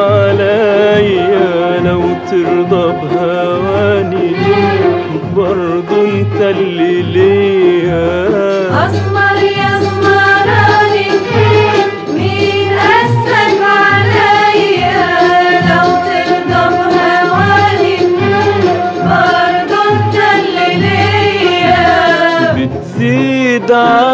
عليا لو ترضى بهواني برضو انت اللي ليا. أسمر يا أسمراني مين قاسك عليا لو ترضى بهواني؟ برضه انت اللي ليا. بتزيد عذابي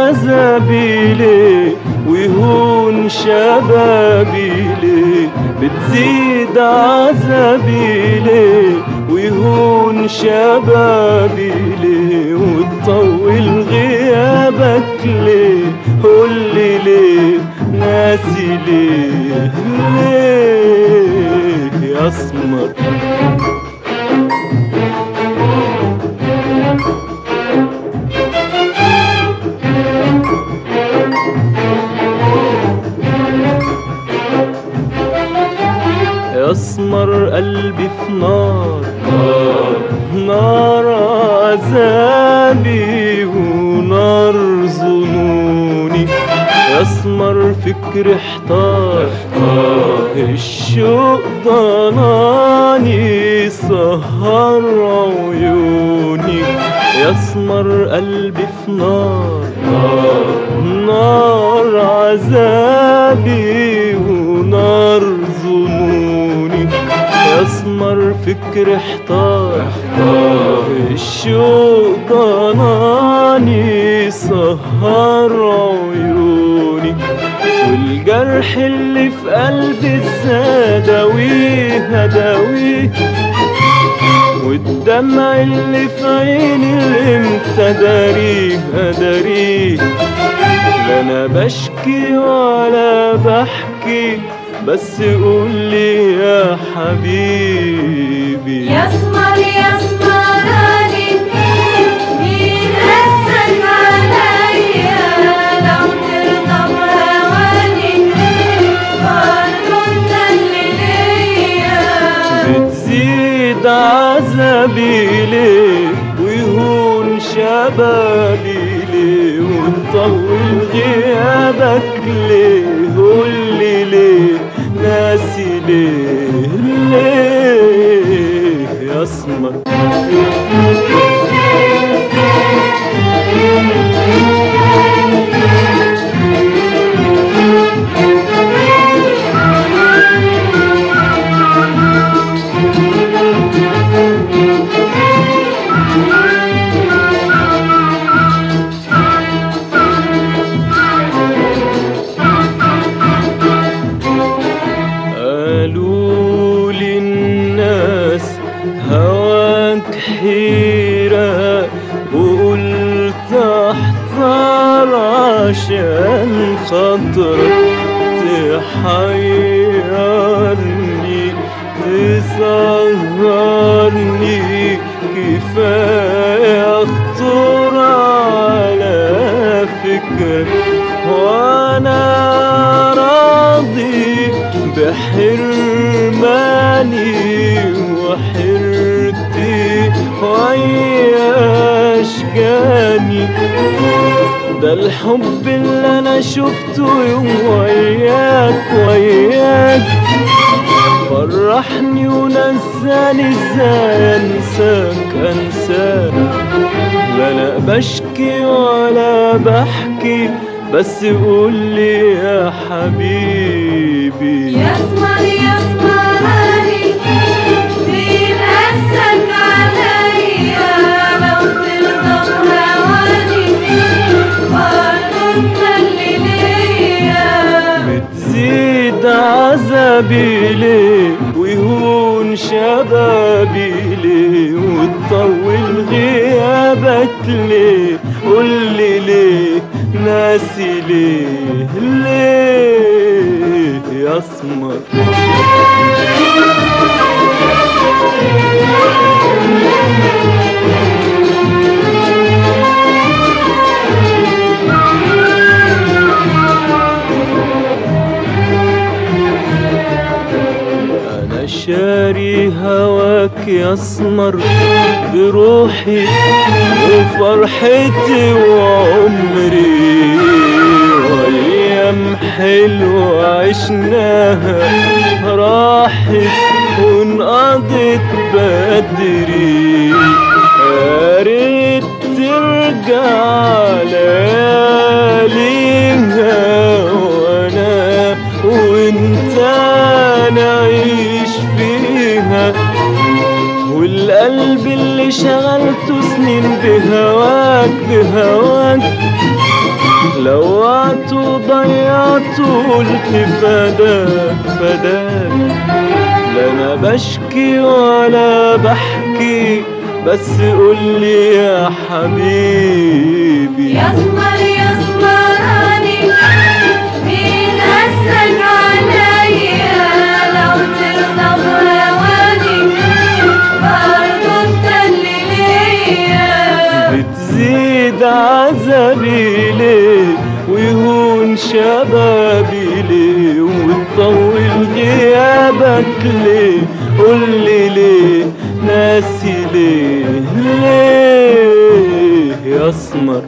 شبابي ليه بتزيد عذابي ليه ويهون شبابي ليه وتطول غيابك ليه قولي ليه ناسي ليه؟ ليه يا أسمر؟ يا اسمر قلبي في نار. نار عذابي ونار ظنوني. يا اسمر فكر احتار. الشوق ضناني سهر عيوني. يا اسمر قلبي في نار. يسمر فكر احتار الشوق ضناني سهر عيوني والجرح اللي في قلبي إزاي اداويه والدمع اللي في عيني إمتى داريه اداريه لا أنا بشكي ولا بحكي بس قولي يا حبيبي. اسمر يا اسمراني مين قاسك عليا لو ترضى بهواني برضه انت اللي ليا بتزيد عذابي ليه ويهون شبابي ليه وتطول غيابك ليه قولي ليه ناسي ليه ليه؟ يا عشان خاطرك تحيرني تسهرني كفاية اخطر على فكرك وأنا راضي بحرماني وحرتي ويا اشجاني ده الحب اللي أنا شفته يوم وياك وياك فرحني ونساني إزاي أنساك أنساك. لا أنا بشكي ولا بحكي بس قولي يا حبيبي. عذابي ليه ويهون شبابي ليه وتطول غيابك ليه قولي ليه ناسي ليه ليه يا أسمر. أنا هواك يا اسمر بروحي وفرحتي وعمري. ويا أيام حلوة عشناها راحت وانقضت بدري. يا ريت ترجع سنين بهواك بهواك. لوعت وضيعت قلت فداك فداك لا أنا بشكي ولا بحكي بس قولي يا حبيبي. يسمر يسمراني مين قاسك شبابي ليه وتطول غيابك ليه قولي ليه ناسي ليه؟ ليه يا أسمر؟